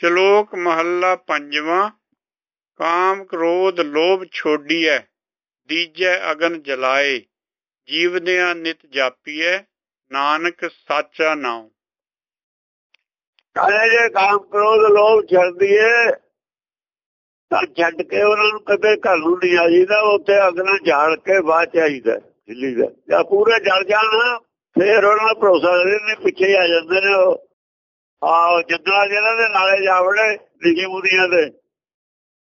ਸ਼ਲੋਕ ਮਹੱਲਾ ਪੰਜਵਾਂ, ਕਾਮ ਕ੍ਰੋਧ ਲੋਭ ਛੋਡੀਐ, ਦੀਜੈ ਅਗਨ ਜਲਾਏ, ਜੀਵਦਿਆਂ ਨਿਤ ਜਾਪੀਐ, ਨਾਨਕ ਸਾਚਾ ਨਾਮ ਕਹਿੰਦੇ ਜੇ ਕਾਮ ਕ੍ਰੋਧ ਲੋਭ ਛੱਡਦੀਏ ਤਾਂ ਛੱਡ ਕੇ ਉਹਨਾਂ ਨੂੰ ਕਦੇ ਘਰ ਨੂੰ ਨਹੀਂ ਆਈਦਾ, ਉੱਥੇ ਅਗਨਾ ਝਾੜ ਕੇ ਬਾਅਦ ਚ ਦਿੱਲੀ ਦਾ ਜਾਂ ਪੂਰੇ ਜਲ ਜਾਣ, ਫੇਰ ਉਹਨਾਂ ਦਾ ਭਰੋਸਾ ਨੇ ਪਿੱਛੇ ਆ ਜਾਂਦੇ ਨੇ ਉਹ। ਆ ਜਿੱਦਾਂ ਜਿਹਨਾਂ ਦੇ ਨਾਲੇ ਜਾਵੜੇ ਲਿਖੀ ਮੁਦੀਆਂ ਦੇ।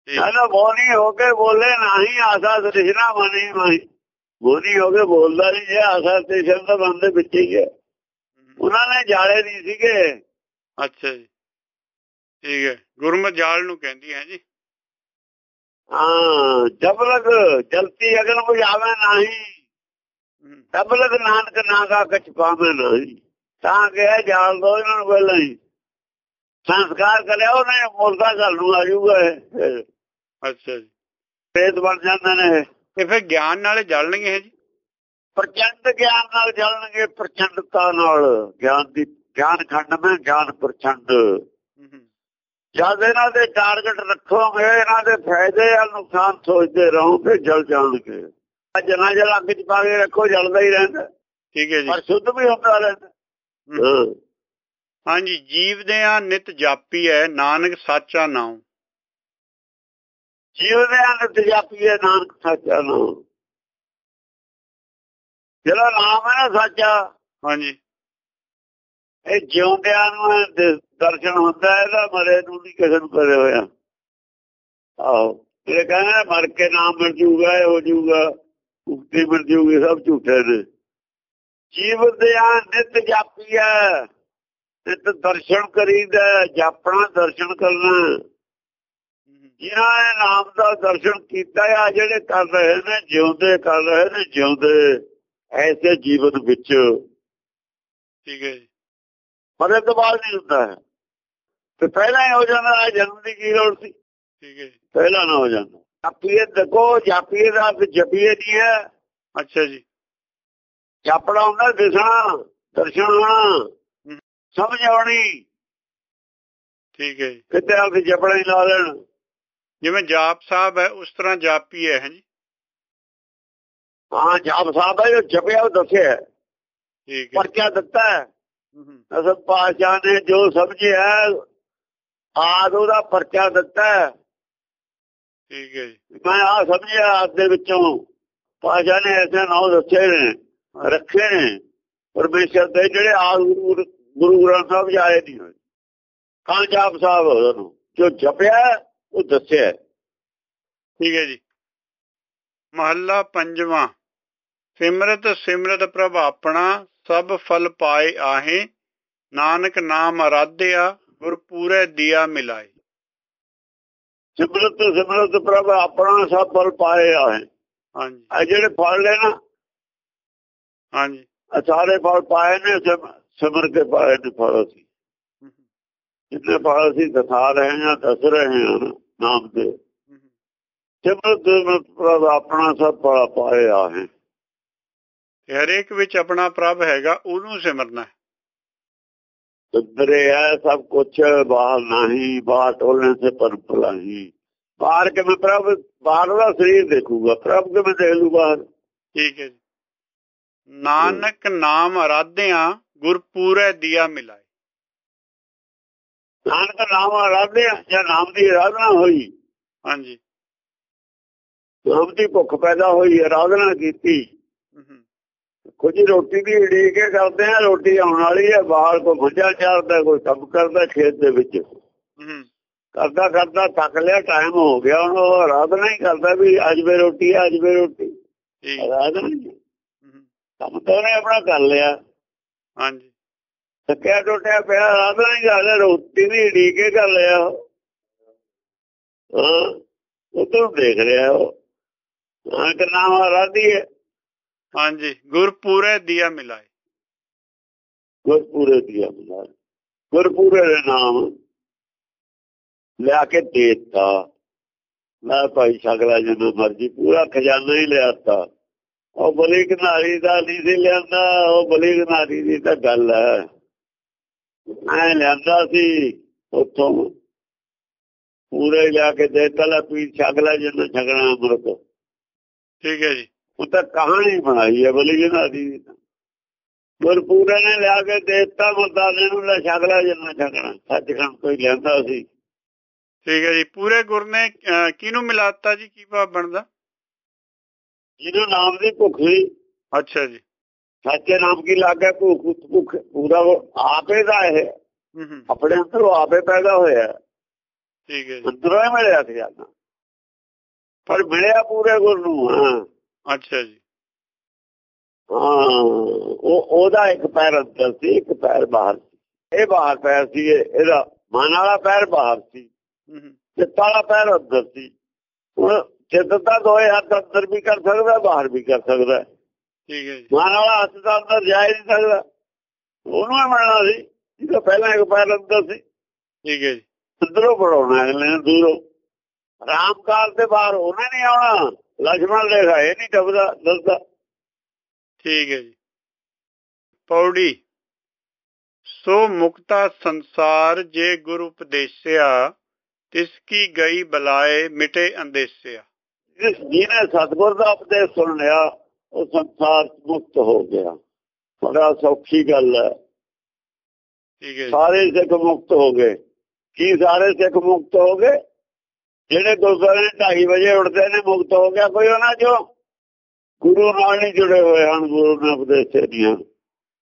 ਕਹਿੰਦਾ ਬੋਲੀ ਹੋ ਕੇ ਬੋਲੇ ਨਹੀਂ ਆਸਾ ਤ੍ਰਿਸ਼ਨਾ ਮਨੀ ਮਾਈ ਬੋਲੀ ਹੋ ਕੇ ਬੋਲਦਾ ਨਹੀਂ ਜੇ ਆਸਾ ਤ੍ਰਿਸ਼ਨਾ ਤਾਂ ਬੰਦੇ ਵਿੱਚ ਹੀ ਹੈ। ਉਹਨਾਂ ਨੇ ਜਾਲੇ ਨਹੀਂ ਸੀਗੇ। ਅੱਛਾ ਜੀ। ਠੀਕ ਹੈ। ਗੁਰਮਤਿ ਜਾਲ ਨੂੰ ਕਹਿੰਦੀ ਹੈ ਜੀ। ਹਾਂ ਜਬ ਲਗ ਜਲਤੀ ਅਗਨ ਬੁਝਾਵੇ ਨਹੀਂ ਤਬ ਲਗ ਨਾਨਕ ਨਾਗਾ ਕਛ ਪਾਵੇ ਨਹੀਂ। ਤਾਂ ਕਿ ਜਾਲ ਦੋ ਇਹਨਾਂ ਨੂੰ ਪਹਿਲਾਂ ਹੀ। ਸੰਸਕਾਰ ਕਰਿਆ ਉਹਨੇ ਮੁਰਦਾ ਘਰ ਨੂੰ ਆ ਜਾਊਗਾ। ਅੱਛਾ ਜੀ। ਪ੍ਰੇਤ ਬਣ ਜਾਂਦੇ ਨੇ। ਤੇ ਫਿਰ ਗਿਆਨ ਨਾਲ ਜਲਣਗੇ ਹੈ ਜੀ? ਪ੍ਰਚੰਡ ਗਿਆਨ ਨਾਲ ਚੱਲਣਗੇ ਪ੍ਰਚੰਡਤਾ ਨਾਲ। ਗਿਆਨ ਦੀ ਗਿਆਨ ਖੰਡ ਮੈਂ ਗਿਆਨ ਪ੍ਰਚੰਡ। ਜਦ ਇਹਨਾਂ ਦੇ ਟਾਰਗੇਟ ਰੱਖੋਗੇ ਇਹਨਾਂ ਦੇ ਫਾਇਦੇ ਆ ਨੁਕਸਾਨ ਸੋਚਦੇ ਰਹੋ ਫਿਰ ਜਲ ਜਾਣਗੇ। ਜਨਾ ਜਲ ਅੱਗ ਚ ਪਾ ਕੇ ਰੱਖੋ ਜਲਦਾ ਹੀ ਰਹਿੰਦਾ। ਠੀਕ ਹੈ ਜੀ। ਪਰ ਸ਼ੁੱਧ ਵੀ ਹੁੰਦਾ ਰਹਿੰਦਾ। ਹਮ, ਹਾਂ। ਹਾਂਜੀ ਜੀਵਦਿਆਂ ਨਿਤ ਜਾਪੀਐ ਨਾਨਕ ਸਾਚਾ ਨਾਮ ਜੀਵ ਦੇ ਅੰਤ ਜਾਪੀਏ ਨਾਨਕ ਸੱਚਾ ਨਾਮ ਜਿਹੜਾ ਨਾਮ ਹੈ ਨਾ ਸੱਚਾ ਹਾਂਜੀ। ਇਹ ਜਿਉਂਦਿਆਂ ਨੂੰ ਦ- ਦਰਸ਼ਨ ਹੁੰਦਾ ਹੈ ਇਹਦਾ ਮਰੇ ਨੂੰ ਨਹੀਂ ਕਿਸੇ ਨੂੰ ਕਰੇ ਹੋਇਆ। ਆਹੋ ਇਹ ਕਹਿੰਦੇ ਮਰ ਕੇ ਨਾਮ ਮਿਲ ਜੂਗਾ ਇਹ ਹੋ ਜੂਗਾ ਮੁਕਤੀ ਮਿਲ ਜੂਗੀ ਸਭ ਝੂਠੇ ਨੇ। ਜੀਵ ਦੇ ਆ ਨਿਤ ਜਾਪੀਆ ਨਿਤ ਦਰਸ਼ਨ ਕਰੀਦਾ ਜਾਪਣਾ ਦਰਸ਼ਨ ਕਰਨਾ। ਜਿਨ੍ਹਾਂ ਨੇ ਨਾਮ ਦਾ ਦਰਸ਼ਨ ਕੀਤਾ ਆ ਜਿਹੜੇ ਕਰ ਰਹੇ ਨੇ ਜਿਉਂਦੇ ਕਰ ਰਹੇ ਨੇ ਜਿਉਂਦੇ। ਐਸੇ ਜੀਵਨ ਵਿੱਚ। ਠੀਕ ਹੈ ਮਰੇ ਤੋਂ ਬਾਅਦ ਨਹੀਂ ਹੁੰਦਾ ਹੈ। ਤੇ ਪਹਿਲਾਂ ਹੀ ਹੋ ਜਾਂਦਾ ਜਨਮ ਦੀ ਕੀ ਲੋੜ ਸੀ? ਠੀਕ ਹੈ ਪਹਿਲਾਂ ਨਾ ਹੋ ਜਾਂਦਾ। ਜਾਪੀਏ ਦੇਖੋ ਜਾਪੀਏ ਦਾ ਜਪੀਏ ਨਹੀਂ ਹੈ। ਅੱਛਾ ਜੀ। ਜਾਪਣਾ ਹੁੰਦਾ ਦਿਸਣਾ ਦਰਸ਼ਨ ਹੋਣਾ ਸਮਝ ਆਉਣੀ। ਠੀਕ ਹੈ ਕਿਤੇ ਆ ਕੇ ਜਪਣਾ ਹੀ ਲਾ ਲੈਣ। ਜਿਵੇਂ ਜਾਪ ਸਾਹਿਬ ਹੈ ਉਸ ਤਰ੍ਹਾਂ ਜਾਪੀ ਹੈ ਜੀ। ਹਾਂ ਜਾਪ ਸਾਹਿਬ ਹੈ ਜੋ ਜਪਿਆ ਉਹ ਦੱਸਿਆ। ਠੀਕ ਹੈ। ਪਰਚਾ ਦਿੱਤਾ ਹੈ। ਅਸਲ ਪਾਸ਼ਾ ਨੇ ਜੋ ਸਮਝਿਆ ਆਦ ਉਹਦਾ ਪਰਚਾ ਦਿੱਤਾ। ਠੀਕ ਹੈ ਜੀ। ਮੈਂ ਆ ਸਮਝਿਆ ਆਦ ਦੇ ਵਿੱਚੋਂ। ਪਾਸ਼ਾ ਨੇ ਐਸੇ ਨਾਮ ਦੱਸੇ ਨੇ। ਰੱਖੇ ਨੇ। ਪਰਮੇਸ਼ਰ ਦੇ ਜਿਹੜੇ ਆਦ ਗੁਰੂ ਗੁਰੂ ਗ੍ਰੰਥ ਸਾਹਿਬ ਚ ਆਏ ਨਹੀਂ ਹੋਏ। ਕਾਂ ਜਾਪ ਸਾਹਿਬ ਉਹਨੂੰ ਜੋ ਜਪਿਆ ਉਹ ਦੱਸਿਆ। ਠੀਕ ਹੈ ਜੀ। ਮਹੱਲਾ ਪੰਜਵਾਂ। ਸਿਮਰਤ ਸਿਮਰਤ ਪ੍ਰਭ ਆਪਣਾ ਸਭ ਫਲ ਪਾਏ ਆਹੇ। ਨਾਨਕ ਨਾਮ ਅਰਾਧਿਆ ਗੁਰ ਪੂਰੇ ਦੀਆ ਮਿਲਾਏ। ਸਿਮਰਤ ਸਿਮਰਤ ਪ੍ਰਭ ਆਪਣਾ ਸਭ ਫਲ ਪਾਏ ਆਏ ਹਾਂਜੀ। ਆ ਜਿਹੜੇ ਫਲ ਨਾ ਸਾਰੇ ਫਲ ਪਾਏ ਨੇ ਸਿਮਰ ਕੇ ਪਾਏ ਨੇ ਫਲ ਅਸੀਂ। ਜਿੰਨੇ ਫਲ ਅਸੀਂ ਦਿਖਾ ਰਹੇ ਹਾਂ ਦੱਸ ਰਹੇ ਹਾਂ ਨਾਮ ਦੇ ਸਿਮਰ ਦੇ ਪ੍ਰਭ ਆਪਣਾ ਸਭ ਫਲ ਪਾਏ ਆਹੇ ਹਰੇਕ ਵਿੱਚ ਆਪਣਾ ਪ੍ਰਭ ਹੈਗਾ ਉਹਨੂੰ ਸਿਮਰਨਾ ਤਦਰੇ ਹੈ ਸਭ ਕੁਛ ਬਾਹਰ ਨਹੀਂ ਬਾਹਰ ਟੋਲਣ ਸੇ ਪਰ ਭਲਾਹੀ ਬਾਹਰ ਕੇ ਮੈਂ ਪ੍ਰਭ ਬਾਹਰ ਦਾ ਸਰੀਰ ਦੇਖੂਗਾ ਪ੍ਰਭ ਕੇ ਮੈਂ ਦੇਖ ਲੂ ਠੀਕ ਹੈ ਨਾਨਕ ਨਾਮ ਆਰਾਧਿਆ ਗੁਰਪੂਰੈ ਦਿਆ ਮਿਲਾਏ। ਨਾਨਕ ਨਾਮ ਆਰਾਧਿਆ ਜਾਂ ਨਾਮ ਦੀ ਆਰਾਧਨਾ ਹੋਈ। ਹਾਂਜੀ। ਨਾਮ ਦੀ ਭੁੱਖ ਪੈਦਾ ਹੋਈ ਆਰਾਧਨਾ ਕੀਤੀ। ਕੁਝ ਰੋਟੀ ਦੀ ਉਡੀਕ ਕਰਦੇ ਆ ਰੋਟੀ ਆਉਣ ਵਾਲੀ ਹੈ ਬਾਹਰ ਕੋ ਭੁੱਜਾ ਚਾਰਦਾ ਕੋਈ ਸਭ ਕਰਦਾ ਖੇਤ ਦੇ ਵਿੱਚ। ਕਰਦਾ ਕਰਦਾ ਥੱਕ ਲਿਆ ਟਾਈਮ ਹੋ ਗਿਆ ਹੁਣ ਉਹ ਆਰਾਧਨਾ ਹੀ ਕਰਦਾ ਵੀ ਅੱਜ ਵੇ ਰੋਟੀ ਅੱਜ ਵੇ ਰੋਟੀ। ਆਰਾਧਨਾ ਕੰਮ ਤਾਂ ਉਹਨੇ ਆਪਣਾ ਕਰ ਲਿਆ। ਹਾਂਜੀ। ਥੱਕਿਆ ਟੁੱਟਿਆ ਪਿਆ ਆਰਾਧਨਾ ਹੀ ਕਰ ਲਿਆ ਰੋਟੀ ਦੀ ਉਡੀਕ ਕੇ ਕਰ ਲਿਆ। ਉਹ। ਤੋਂ ਦੇਖ ਰਿਹਾ ਉਹ ਹਾਂ ਕਿ ਨਾਮ ਆਰਾਧੀ ਹੈ। ਹਾਂਜੀ ਗੁਰ ਪੂਰੇ ਦੀਆ ਮਿਲਾਏ। ਗੁਰਪੂਰੇ ਦੀ ਅਮਦਾਰ ਗੁਰਪੂਰੇ ਦੇ ਨਾਮ ਲਿਆ ਕੇ ਦੇਤਾ। ਮੈਂ ਭਾਈ ਸ਼ਗਲਾ ਜਦੋਂ ਮਰਜ਼ੀ ਪੂਰਾ ਖਜ਼ਾਨਾ ਹੀ ਲਿਆਤਾ ਉਹ ਬਲੀ ਘਨਾਰੀ ਦਾ ਨਹੀਂ ਸੀ ਲਿਆਂਦਾ ਉਹ ਬਲੀ ਘਨਾਰੀ ਦੀ ਤਾਂ ਗੱਲ ਹੈ। ਮੈਂ ਲਿਆਂਦਾ ਸੀ ਉੱਥੋਂ ਪੂਰੇ ਲਿਆ ਕੇ ਦੇਤਾ ਲੈ ਪੀਰ ਛਗਲਾ ਜਿੰਨਾ ਛਗਣਾ ਅੰਮ੍ਰਿਤ ਠੀਕ ਹੈ ਜੀ। ਉਹ ਤਾਂ ਕਹਾਣੀ ਬਣਾਈ ਹੈ ਬਲੀ ਜਿਹਨਾਂ ਦੀ ਗੁਰਪੂਰੇ ਨੇ ਲਿਆ ਕੇ ਦੇਤਾ ਮੁਰਦਾਨੇ ਨੂੰ ਲੈ ਛਗਲਾ ਜਿੰਨਾ ਛਗਣਾ ਸੱਚਖੰਡ ਕੋਈ ਲਿਆਂਦਾ ਸੀ। ਠੀਕ ਹੈ ਜੀ। ਪੂਰੇ ਗੁਰ ਨੇ ਅਹ, ਕਿਹਨੂੰ ਮਿਲਾਤਾ ਜੀ? ਕੀ ਭਾਵ ਬਣਦਾ? ਜਿਹਨੂੰ ਨਾਮ ਦੀ ਭੁੱਖ ਸੀ। ਅੱਛਾ ਜੀ। ਸੱਚੇ ਨਾਮ ਕੀ ਲੱਗਾ ਭੁੱਖ ਭੁੱਖ ਪੂਰਾ ਆਪੇ ਦਾ ਇਹ। ਆਪਣੇ ਅੰਦਰ ਆਪੇ ਪੈਦਾ ਹੋਇਆ। ਠੀਕ ਹੈ ਜੀ। ਅੰਦਰੋਂ ਮਿਲਿਆ ਸੀ ਜਾਨਾ ਪਰ ਮਿਲਿਆ ਪੂਰੇ ਗੁਰ ਨੂੰ ਹਾਂ। ਅੱਛਾ ਜੀ। ਹਾਂ ਉਹ ਉਹਦਾ ਇੱਕ ਪੈਰ ਅੰਦਰ ਸੀ ਇੱਕ ਪੈਰ ਬਾਹਰ ਸੀ। ਇਹ ਬਾਹਰ ਪੈਰ ਸੀ ਇਹ- ਇਹਦਾ ਮਨ ਵਾਲਾ ਪੈਰ ਬਾਹਰ ਸੀ। ਚਿੱਤ ਵਾਲਾ ਪੈਰ ਅੰਦਰ ਸੀ। ਹੁਣ ਚਿੱਤ ਦਾ ਦੋਏ ਹੱਥ ਅੰਦਰ ਵੀ ਕਰ ਸਕਦਾ ਬਾਹਰ ਵੀ ਕਰ ਸਕਦਾ। ਠੀਕ ਹੈ ਜੀ। ਮਨ ਹੱਥ ਦਾ ਅੰਦਰ ਜਾ ਨਹੀਂ ਸਕਦਾ। ਉਹਨੂੰ ਹੀ ਮਿਲਣਾ ਸੀ ਜਿਹਦਾ ਪਹਿਲਾਂ ਇੱਕ ਪੈਰ ਅੰਦਰ ਸੀ। ਠੀਕ ਹੈ ਜੀ। ਅੰਦਰੋਂ ਬੜਾਉਣਾ ਅਗਲੇ ਨੇ ਦੂਰੋਂ। ਰਾਮਕਾਲ ਦੇ ਬਾਹਰ ਉਹਨੇ ਨਹੀਂ ਆਉਣਾ। ਲక్ష్మణ ਰੇਖਾ ਇਹ ਨਹੀਂ ਟੱਪਦਾ ਦੱਸਦਾ। ਠੀਕ ਹੈ ਜੀ। ਪੌੜੀ। ਸੋ ਮੁਕਤਾ ਸੰਸਾਰ ਜੇ ਗੁਰੂ ਉਪਦੇਸਿਆ ਤਿਸ ਕੀ ਗਈ ਬਲਾਏ ਮਿਟੇ ਅੰਦੇਸਿਆ। ਜਿਸ ਜਿਹਨੇ ਸਤਗੁਰ ਦਾ ਉਪਦੇਸ਼ ਸੁਣ ਲਿਆ ਉਹ ਸੰਸਾਰ ਮੁਕਤ ਹੋ ਗਿਆ। ਬੜਾ ਸੌਖੀ ਗੱਲ ਹੈ। ਠੀਕ ਹੈ ਸਾਰੇ ਸਿੱਖ ਮੁਕਤ ਹੋ ਗਏ। ਕੀ ਸਾਰੇ ਸਿੱਖ ਮੁਕਤ ਹੋ ਗਏ? ਜਿਹੜੇ ਗੁਰਦੁਆਰੇ 2:30 ਵਜੇ ਉੱਠਦੇ ਨੇ ਮੁਕਤ ਹੋ ਗਿਆ ਕੋਈ ਉਹਨਾਂ ਚੋਂ? ਗੁਰੂ ਨਾਲ ਨਹੀਂ ਜੁੜੇ ਹੋਏ ਹਨ ਗੁਰੂ ਨੇ ਉਪਦੇਸ਼ੇ ਦੀਆਂ।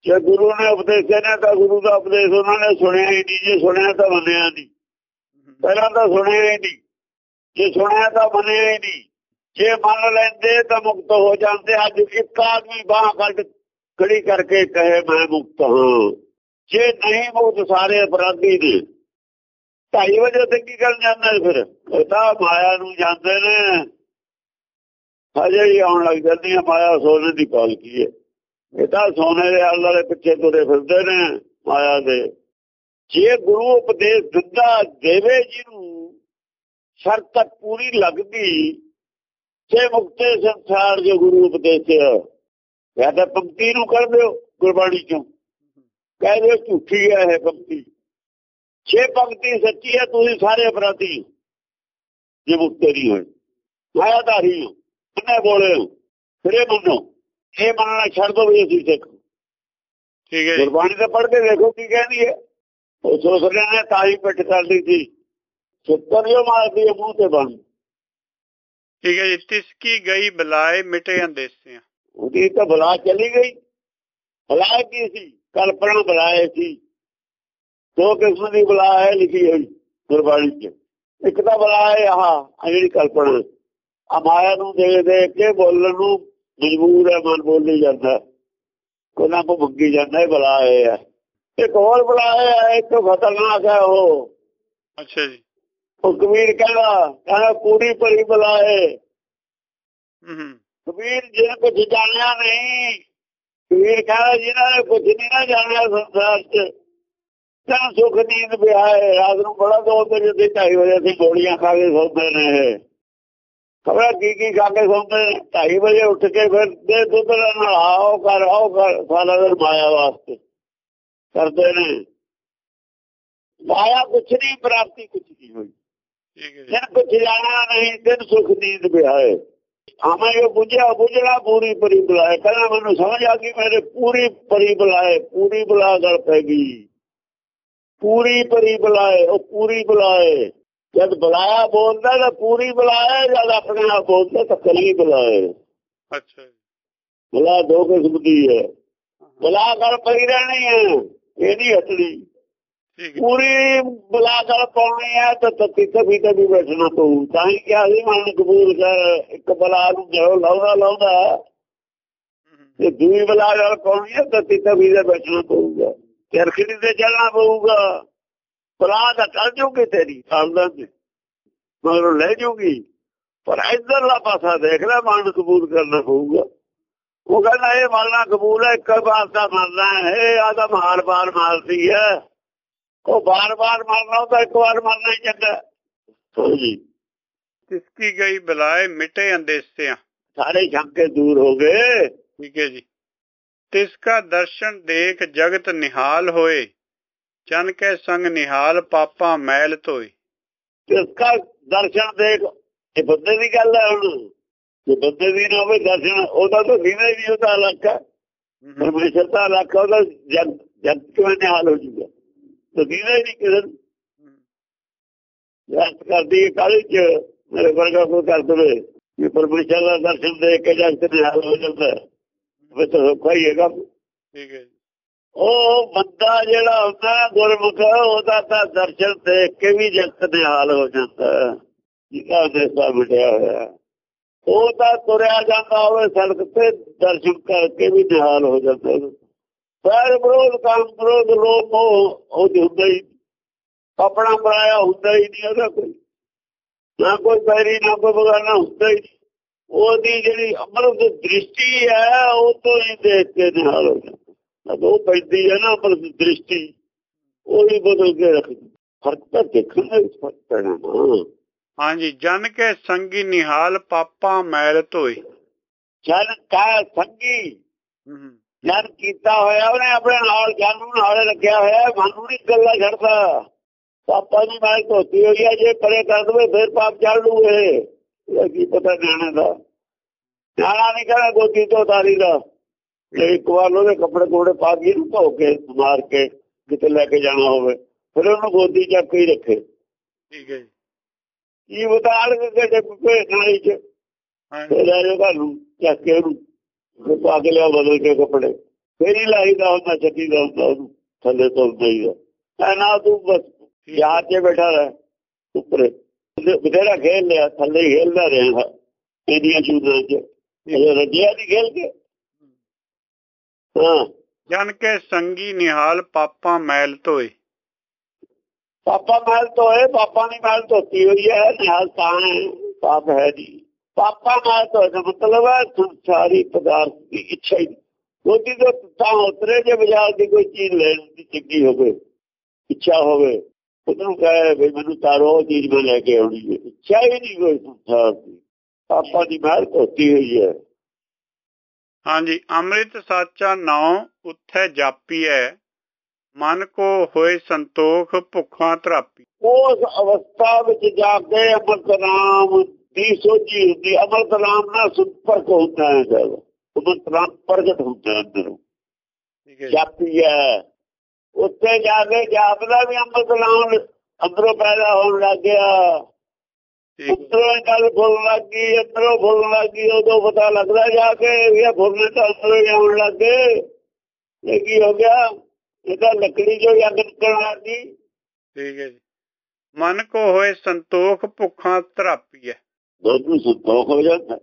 ਜੇ ਗੁਰੂ ਨੇ ਉਪਦੇਸ਼ੇ ਨੇ ਤਾਂ ਗੁਰੂ ਦਾ ਉਪਦੇਸ਼ ਉਹਨਾਂ ਨੇ ਸੁਣਿਆ ਹੀ ਨਹੀਂ। ਜੇ ਸੁਣਿਆ ਤਾਂ ਮੰਨਿਆ ਨਹੀਂ। ਪਹਿਲਾਂ ਤਾਂ ਸੁਣਿਆ ਹੀ ਨਹੀਂ। ਜੇ ਸੁਣਿਆ ਤਾਂ ਮੰਨਿਆ ਹੀ ਨਹੀਂ। ਜੇ ਮੰਨ ਲੈਂਦੇ ਤਾਂ ਮੁਕਤ ਹੋ ਜਾਂਦੇ। ਅੱਜ ਇੱਕ ਆਦਮੀ ਬਾਹ ਕੱਢ ਖੜੀ ਕਰਕੇ ਕਹੇ, ਮੈਂ ਮੁਕਤ ਹਾਂ। ਜੇ ਨਹੀਂ ਮੁਕਤ ਸਾਰੇ ਅਪਰਾਧੀ ਨੇ, ਢਾਈ ਵਜੇ ਤੇ ਕੀ ਕਰਨ ਜਾਂਦੇ ਫਿਰ? ਇਹ ਤਾਂ ਮਾਇਆ ਨੂੰ ਜਾਂਦੇ ਨੇ। ਹਜੇ ਹੀ ਆਉਣ ਲੱਗ ਜਾਂਦੀ ਹੈ ਮਾਇਆ ਸੋਨੇ ਦੀ ਪਾਲਕੀ ਹੈ। ਇਹ ਤਾਂ ਸੋਨੇ ਦੇ ਹਲ ਵਾਲੇ ਪਿੱਛੇ ਤੁਰੇ ਫਿਰਦੇ ਨੇ ਮਾਇਆ ਦੇ। ਜੇ ਗੁਰੂ ਉਪਦੇਸ਼ ਦਿੰਦਾ ਦੇਵੇ ਜੀ ਨੂੰ ਸ਼ਰਤ ਪੂਰੀ ਲੱਗਦੀ ਜੇ ਮੁਕਤੇ ਸੰਸਾਰ ਜੋ ਗੁਰੂ ਉਪਦੇਸ਼ਿਆ ਜਾਂ ਤਾਂ ਪੰਕਤੀ ਨੂੰ ਕਰ ਦਿਓ ਗੁਰਬਾਣੀ ਚੋਂ। ਕਹਿ ਦਿਓ ਝੂਠੀ ਹੈ ਇਹ ਪੰਕਤੀ। ਜੇ ਪੰਕਤੀ ਸੱਚੀ ਹੈ ਤੁਸੀਂ ਸਾਰੇ ਅਪਰਾਧੀ ਹੋ। ਜੇ ਮੁਕਤੇ ਨਹੀਂ ਹੋਏ। ਮਾਇਆਧਾਰੀ ਹੋ। ਕਿੰਨੇ ਬੋਲੇ ਹੋ। ਫਿਰ ਇਹ ਮੰਨੋ। ਇਹ ਮੰਨਣਾ ਛੱਡ ਦੋ ਵੀ ਅਸੀਂ ਸਿੱਖ ਠੀਕ ਹੈ ਗੁਰਬਾਣੀ ਤਾਂ ਪੜ੍ਹ ਕੇ ਦੇਖੋ ਕੀ ਕਹਿੰਦੀ ਹੈ। ਉਹ ਸੋਸਰਿਆਂ ਨੇ ਤਾਈ ਪਿੱਠ ਕਰ ਲਈ ਸੀ। ਸੁੱਤਰ ਜੋ ਮਾਰਦੀ ਹੈ ਮੂੰਹ ਤੇ ਬੰਦ ਠੀਕ ਹੈ ਜੀ ਤਿਸ ਕੀ ਗਈ ਬਲਾਏ ਮਿਟੇ ਅੰਦੇਸਿਆ ਉਹਦੀ ਤਾਂ ਬਲਾ ਚਲੀ ਗਈ। ਬਲਾ ਕੀ ਸੀ? ਕਲਪਨਾ ਬਲਾਏ ਸੀ। ਦੋ ਕਿਸਮ ਦੀ ਬਲਾ ਹੈ ਲਿਖੀ ਹੋਈ ਗੁਰਬਾਣੀ 'ਚ। ਇੱਕ ਤਾਂ ਬਲਾ ਹੈ ਆਹ ਜਿਹੜੀ ਕਲਪਨਾ। ਆ ਮਾਇਆ ਨੂੰ ਦੇ ਦੇ ਕੇ ਬੋਲਣ ਨੂੰ ਮਜਬੂਰ ਹੈ ਮਨ ਬੋਲੀ ਜਾਂਦਾ ਕੋਨਾ ਕੋ ਭੁੱਗੀ ਜਾਂਦਾ ਹੈ ਬਲਾ ਹੈ। ਇੱਕ ਹੋਰ ਬਲਾ ਹੈ ਇੱਕ ਖਤਰਨਾਕ ਹੈ ਉਹ। ਅੱਛਾ ਜੀ। ਉਹ ਕਬੀਰ ਕਹਿੰਦਾ ਕਹਿੰਦਾ ਪੂਰੀ ਭਰੀ ਬਲਾ ਹੈ ਕਬੀਰ ਜਿਹਨੇ ਕੁਝ ਜਾਣਿਆ ਨਹੀਂ ਕਬੀਰ ਕਹਿੰਦਾ ਜਿਨ੍ਹਾਂ ਨੇ ਕੁਝ ਨਹੀਂ ਨਾ ਜਾਣਿਆ ਸੰਸਾਰ 'ਚ ਤਾਂ ਸੁਖ ਨੀਂਦ ਪਿਆਏ ਰਾਤ ਨੂੰ ਬੜਾ ਦੋ ਵਜੇ ਤੇ ਢਾਈ ਵਜੇ ਅਸੀਂ ਗੋਲੀਆਂ ਖਾ ਕੇ ਸੌਂਦੇ ਨੇ ਖਬਰ ਕੀ ਕੀ ਖਾ ਕੇ ਸੌਂਦੇ ਨੇ? ਢਾਈ ਵਜੇ ਉੱਠ ਕੇ ਫਿਰ ਦੇ ਦੁੱਧ ਨਾਲ ਆਓ ਕਰ ਆਓ ਕਰ ਸਾਰਾ ਦਿਨ ਮਾਇਆ ਵਾਸਤੇ ਕਰਦੇ ਨੇ। ਮਾਇਆ ਕੁਛ ਨਹੀਂ ਪ੍ਰਾਪਤੀ ਕੁਛ ਨਹੀਂ ਹੋਈ। ਠੀਕ ਹੈ ਜੀ। ਜਨ ਕੁਛ ਜਾਣਾ ਨਹੀਂ ਦਿਨ ਸੁਖ ਨੀਂਦ ਪਿਆਏ ਆਮਾ ਇਹ ਬੁਝਿਆ ਬੁਝਲਾ ਪੂਰੀ ਪਰੀ ਬੁਲਾਏ ਕਹਿੰਦਾ ਮੈਨੂੰ ਸਮਝ ਆ ਗਈ ਮੇਰੇ ਪੂਰੀ ਪਰੀ ਬੁਲਾਏ ਪੂਰੀ ਬੁਲਾ ਗਲ ਪੈ ਗਈ। ਪੂਰੀ ਪਰੀ ਬੁਲਾਏ ਉਹ ਪੂਰੀ ਬੁਲਾਏ ਜਦ ਬੁਲਾਇਆ ਬੋਲਦਾ ਤਾਂ ਪੂਰੀ ਬੁਲਾਏ ਜਦ ਆਪਣੇ ਆਪ ਬੋਲਦਾ ਤਾਂ ਕੱਲੀ ਬੁਲਾਏ ਅੱਛਾ ਬੁਲਾ ਦੋ ਕਿਸਮ ਦੀ ਹੈ। ਬੁਲਾ ਗਲ ਪਈ ਰਹਿਣੀ ਹੈ ਇਹ ਠੀਕ ਹੈ ਪੂਰੀ ਬੁਲਾ ਪਾਉਣੀ ਹੈ? ਤਾਂ ਤੱਕੀ ਕਭੀ ਕਭੀ ਬੈਠਣਾ ਪਊ ਤਾਂ ਹੀ ਕਿਹਾ ਸੀ ਮਨ ਕਬੂਲ ਕਰ, ਇੱਕ ਬਲਾ ਨੂੰ ਜੋ ਲਾਉਂਦਾ ਲਾਉਂਦਾ। ਤੇ ਦੂਈ ਬਲਾ ਪਾਉਣੀ ਹੈ? ਤਾਂ ਤੱਕੀ ਕਭੀ ਬੈਠਣਾ ਪਊਗਾ। ਚਰਖੜੀ ਤੇ ਚੱਲਣਾ ਪਊਗਾ। ਬਲਾ ਤਾਂ ਚੱਲ ਜੂਗੀ ਤੇਰੀ ਸਾਲਦਾਂ ਦੀ ਮਗਰ ਲੈ ਜੂਗੀ। ਪਰ ਇਧਰਲਾ ਪਾਸਾ ਦੇਖ ਲੈ ਮਨ ਕਬੂਲ ਕਰਨਾ ਪਊਗਾ। ਉਹ ਕਹਿੰਦਾ, ਇਹ ਮਰਨਾ ਕਬੂਲ ਹੈ, ਇੱਕ ਵਾਰ ਤਾਂ ਮਰਨਾ ਹੈ। ਆ ਤਾਂ ਮਾਰ ਬਾਰ ਮਾਰਦੀ ਹੈ। ਉਹ ਬਾਰ-ਬਾਰ ਮਰਨਾ ਉਹ ਤਾਂ ਇੱਕ ਵਾਰ ਮਰਨਾ ਹੀ ਚੰਗਾ। ਹਾਂਜੀ ਤਿਸ ਕੀ ਗਈ ਬਲਾਏ ਮਿਟੇ ਅੰਦੇਸਿਆ। ਸਾਰੇ ਸ਼ੰਕੇ ਦੂਰ ਹੋ ਗਏ। ਠੀਕ ਹੈ ਜੀ। ਤਿਸ ਕਾ ਦਰਸ਼ਨ ਦੇਖ ਜਗਤ ਨਿਹਾਲ ਹੋਏ। ਚਨ ਕੇ ਸੰਗ ਨਿਹਾਲ ਪਾਪਾ ਮੈਲ ਧੋਏ। ਇਸਕਾ ਦਰਸ਼ਨ ਦੇਖ ਇਹ ਬੰਦੇ ਦੀ ਗੱਲ ਹੈ ਹੁਣ। ਜੇ ਬੰਦੇ ਦੀ ਨਾ ਹੋਵੇ ਦਰਸ਼ਨ ਉਹਦਾ ਤਾਂ ਦੀਨਾ ਹੀ ਨਹੀਂ ਉਹਦਾ ਇਲਾਕਾ ਪਰਮੇਸ਼ਰ ਦਾ ਇਲਾਕਾ ਉਹਦਾ ਜਗ ਜਗ ਕਿਵੇਂ ਨਿਹਾਲ ਹੋ ਜੂਗਾ? ਤਾਂ ਦੀਨਾ ਹੀ ਨਹੀਂ ਕਿਸੇ ਨੂੰ। ਕਰਦੀ ਹੈ ਕਾਲੀ ਚ ਮੇਰੇ ਵਰਗਾ ਕੋਈ ਕਰ ਦਵੇ। ਕਿ ਪਰਮੇਸ਼ਰ ਦਾ ਦਰਸ਼ਨ ਦੇਖ ਕੇ ਜਗ ਤੇ ਨਿਹਾਲ ਹੋ ਜਾਂਦਾ ਫਿਰ ਤਾਂ ਹੀ ਹੈਗਾ। ਠੀਕ ਹੈ ਉਹ ਬੰਦਾ ਜਿਹੜਾ ਹੁੰਦਾ ਗੁਰਮੁਖ ਉਹਦਾ ਤਾਂ ਦਰਸ਼ਨ ਦੇਖ ਕੇ ਵੀ ਜਗਤ ਦੇ ਹਾਲ ਹੋ ਜਾਂਦਾ ਜਿਹਦਾ ਦੇਸਾ ਮਿਟਿਆ ਹੋਇਆ ਉਹ ਤਾਂ ਤੁਰਿਆ ਜਾਂਦਾ ਹੋਵੇ ਸੜਕ ਤੇ ਦਰਸ਼ਨ ਕਰਕੇ ਵੀ ਨਿਹਾਲ ਹੋ ਜਾਂਦਾ ਪਰ ਵਿਰੋਧ ਕੰਮ ਵਿਰੋਧ ਲੋਕ ਉਹ ਹੁੰਦਾ ਹੀ ਆਪਣਾ ਪਰਾਇਆ ਹੁੰਦਾ ਹੀ ਨਹੀਂ ਉਹਦਾ ਕੋਈ। ਨਾ ਕੋਈ ਪੈਰੀ ਨਾ ਕੋਈ ਬਗਾਨਾ ਹੁੰਦਾ ਹੀ। ਉਹਦੀ ਜਿਹੜੀ ਅਮਰਤ ਦ੍ਰਿਸ਼ਟੀ ਹੈ ਉਹ ਤੋਂ ਹੀ ਦੇਖ ਕੇ ਨਿਹਾਲ ਹੋ ਜਾਂਦਾ। ਉਹ ਪੈਂਦੀ ਹੈ ਨਾ ਪਰ ਦ੍ਰਿਸ਼ਟੀ ਉਹ ਹੀ ਬਦਲ ਕੇ ਰੱਖਦੀ। ਫ਼ਰਕ ਤਾਂ ਦੇਖਣਾ ਇਸ ਫ਼ਰਕ ਪੈਣਾ ਹਾਂਜੀ ਜਨ ਕੇ ਸੰਗੀ ਨਿਹਾਲ ਪਾਪਾ ਮੈਲ ਧੋਏ। ਜਨ ਕਾ ਸੰਗੀ। ਹੂੰ। ਜਨ ਕੀਤਾ ਹੋਇਆ ਉਹਨੇ ਆਪਣੇ ਨਾਲ ਜਨ ਨੂੰ ਨਾਲ ਰੱਖਿਆ ਹੋਇਆ ਮਨ ਨੂੰ ਨਹੀਂ ਗੱਲਾਂ ਛੱਡਦਾ। ਪਾਪਾ ਦੀ ਮਾਰ ਧੋਤੀ ਹੋਈ ਹੈ ਜੇ ਪਰੇ ਕਰ ਦਵੇ ਫਿਰ ਪਾਪ ਚੱਲ ਲੂ ਇਹ ਇਹ ਕੀ ਪਤਾ ਨਿਆਣੇ ਦਾ। ਨਿਆਣਾ ਨਹੀਂ ਕਹਣਾ ਗੋਦੀ ਤੋਂ ਤਾਰੀ ਦਾ। ਜੇ ਇੱਕ ਵਾਰ ਉਹਦੇ ਕੱਪੜੇ ਕੋੜੇ ਪਾ ਕੇ ਨੂੰ ਧੋ ਕੇ ਮਾਰ ਕੇ ਕਿਤੇ ਲੈ ਕੇ ਜਾਣਾ ਹੋਵੇ ਫਿਰ ਉਹਨੂੰ ਗੋਦੀ ਚੱਕ ਕੇ ਹੀ ਰੱਖੇ। ਠੀਕ ਹੈ ਜੀ। ਕੀ ਬਤਾਲ ਕੇ ਜੇ ਕੋਈ ਨਾਲੀ ਚ ਫਿਰ ਲੈ ਜਾਓ ਘਰ ਨੂੰ ਚੱਕ ਕੇ ਉਹਨੂੰ। ਫਿਰ ਪਾ ਕੇ ਲਿਆ ਬਦਲ ਕੇ ਕੱਪੜੇ। ਫਿਰ ਹੀ ਲਾਈਦਾ ਹੁੰਦਾ ਚੱਕੀ ਦਾ ਹੁੰਦਾ ਉਹਨੂੰ ਥੱਲੇ ਤੋਂ ਦਈਦਾ ਐ ਨਾ ਤੂੰ ਬਸ ਯਾਰ 'ਚ ਬੈਠਾ ਰਹਿ ਉੱਪਰ। ਬਥੇਰਾ ਖੇਲ ਲਿਆ ਥੱਲੇ ਖੇਲਦਾ ਰਿਹਾ ਇਹਦੀਆਂ ਚੂਦਾਂ 'ਚ ਇਹ ਰੱਜਿਆ ਨਹੀਂ ਖੇਲ ਕੇ। ਹਾਂ। ਜਨ ਕੇ ਸੰਗੀ ਨਿਹਾਲ ਪਾਪਾ ਮੈਲ ਧੋਏ। ਪਾਪਾ ਮਹਿਲ ਧੋਏ ਪਾਪਾ ਨੇ ਮਹਿਲ ਧੋਤੀ ਹੋਈ ਹੈ। ਨਿਹਾਲ ਤਾਂ ਪਾਪ ਹੈ ਜੀ। ਪਾਪਾ ਧੋਏ ਦਾ ਮਤਲਬ ਹੈ ਸੰਸਾਰੀ ਪਦਾਰਥ ਦੀ ਇੱਛਾ ਹੀ ਉਹਦੀ ਤੋਂ ਤਾਂ ਉਤਰੇ ਜੇ ਬਾਜ਼ਾਰ ਦੀ ਕੋਈ ਚੀਜ਼ ਲੈਣ ਦੀ ਚੰਗੀ ਹੋਵੇ ਇੱਛਾ ਹੋਵੇ ਉਹਨੂੰ ਕਹੇ ਵੀ ਮੈਨੂੰ ਤਾਰੋ ਚੀਜ਼ ਮੈਂ ਲੈ ਕੇ ਆਉਣੀ ਹੈ। ਇੱਛਾ ਹੀ ਨਹੀਂ ਕੋਈ ਸੰਸਾਰ ਦੀ। ਪਾਪਾ ਦੀ ਮਹਿਲ ਧੋਤੀ ਹੋਈ ਹੈ। ਹਾਂਜੀ ਅੰਮ੍ਰਿਤ ਸਾਚਾ ਨਾਉ ਉੱਥੇ ਜਾਪੀਐ ਮਨ ਕੋ ਹੋਏ ਸੰਤੋਖ ਭੁੱਖਾਂ ਧਰਾਪੀ। ਉਸ ਅਵਸਥਾ ਵਿੱਚ ਜਾ ਕੇ ਅੰਮ੍ਰਿਤ ਨਾਮ ਦੀ ਸੋਚੀ ਹੁੰਦੀ ਅੰਮ੍ਰਿਤ ਨਾਮ ਨਾਲ ਸੰਪਰਕ ਹੁੰਦਾ ਹੈ ਜਦ ਅੰਮ੍ਰਿਤ ਨਾਮ ਪ੍ਰਗਟ ਹੁੰਦਾ ਹੈ ਅੰਦਰੋਂ ਠੀਕ ਹੈ ਜੀ। ਜਾਪੀ ਹੈ ਉੱਥੇ ਜਾ ਕੇ ਜਾਪਦਾ ਵੀ ਅੰਮ੍ਰਿਤ ਨਾਮ ਅੰਦਰੋਂ ਪੈਦਾ ਹੋਣ ਲੱਗ ਗਿਆ ਠੀਕ ਹੈ। ਉੱਤਰੋਂ ਇਹ ਗੱਲ ਫੁੱਲ ਲੱਗ ਗਈ ਅੰਦਰੋਂ ਫੁੱਲ ਲੱਗ ਗਈ ਉਦੋਂ ਪਤਾ ਲੱਗਦਾ ਜਾ ਕੇ ਵੀ ਇਹ ਫੁੱਲ ਤਾਂ ਅੰਦਰੋਂ ਹੀ ਆਉਣ ਲੱਗ ਗਏ ਇਹ ਕੀ ਹੋ ਗਿਆ ਇਹ ਤਾਂ ਲੱਕੜੀ ਜੋ ਅੱਗ ਨਿਕਲਣ ਲੱਗ ਗਈ ਠੀਕ ਹੈ ਜੀ ਮਨ ਕੋ ਹੋਏ ਸੰਤੋਖ ਭੁੱਖਾਂ ਧਰਾਪੀਐ ਦੋਨੋਂ ਸੰਤੋਖ ਹੋ ਜਾਂਦਾ।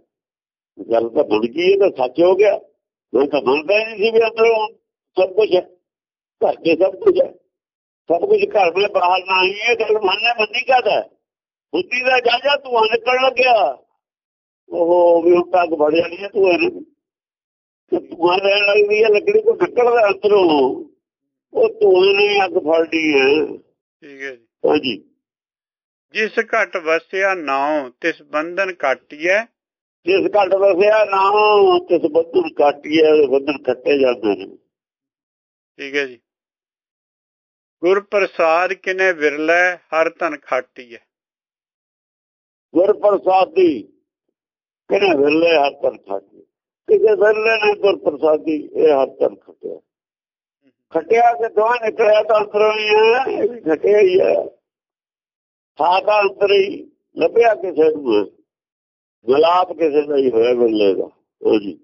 ਗੱਲ ਤਾਂ ਬਣ ਗਈ ਤਾਂ ਸੱਚ ਹੋ ਗਿਆ। ਮੈਂ ਤਾਂ ਮੰਨਦਾ ਹੀ ਨਹੀਂ ਸੀ ਵੀ ਅੰਦਰੋਂ ਸਭ ਕੁਝ ਹੈ। ਘਰ ਕੇ ਸਭ ਕੁਝ ਹੈ। ਸਭ ਕੁਝ ਘਰ ਦੇ ਬਾਹਰ ਨਹੀਂ ਇਹ ਗੱਲ ਮੰਨਣੇ ਮੰਨੀ ਕਾਦਾ ਬੁੱਧੀ ਦਾ ਜਾਜਾ ਤੂੰ ਨਿਕਲਣ ਲੱਗਿਆ। ਉਹ ਵੀ ਹੁਣ ਤੱਕ ਵੜ ਜਾਣੀ ਹੈ ਤੂੰ ਇਹਨੂੰ ਤੇ ਤੂੰ ਰਹਿਣ ਲੱਗਦੀ ਹੈ ਲੱਕੜੀ ਤੋਂ ਨਿਕਲਦਾ ਅੰਦਰੋਂ। ਉਹ ਤੂੰ ਨੇ ਅੱਗ ਫੜਦੀ ਹੈ। ਠੀਕ ਹੈ ਜੀ। ਹਾਂਜੀ। ਜਿਸ ਘਟ ਵਸਿਆ ਨਾਉ ਤਿਸ ਬੰਧਨ ਕਾਟੀਐ ਜਿਸ ਘਟ ਵਸਿਆ ਨਾ ਤਿਸ ਬੰਧਨ ਕਾਟੀਏ ਬੰਧਨ ਕੱਟੇ ਜਾਂਦੇ ਨੇ। ਠੀਕ ਹੈ ਜੀ। ਗੁਰ ਪ੍ਰਸਾਦ ਕਿਨੇ ਵਿਰਲੇ ਹਰ ਧਨ ਖਾਟੀਐ ਗੁਰ ਪ੍ਰਸਾਦੀ ਕਿਨੇ ਵੇਲੇ ਹੱਥ ਤਰ ਖਾਟੀ ਕਿਸੇ ਵੇਲੇ ਨੇ ਗੁਰ ਪ੍ਰਸਾਦੀ ਇਹ ਹੱਥ ਤਰ ਖਟਿਆ ਖਟਿਆ ਕਿ ਦੋਹਾਂ ਨਿਕਲਿਆ ਤਾਂ ਅੰਦਰੋਂ ਹੀ ਹੈ ਇਹ ਵੀ ਖਟਿਆ ਹੀ ਹੈ ਸਾਦਾ ਅੰਦਰ ਹੀ ਲੱਭਿਆ ਕਿਸੇ ਨੂੰ ਮਲਾਪ ਕਿਸੇ ਦਾ ਹੀ ਹੋਇਆ ਵੇਲੇ ਦਾ। ਉਹ ਜੀ।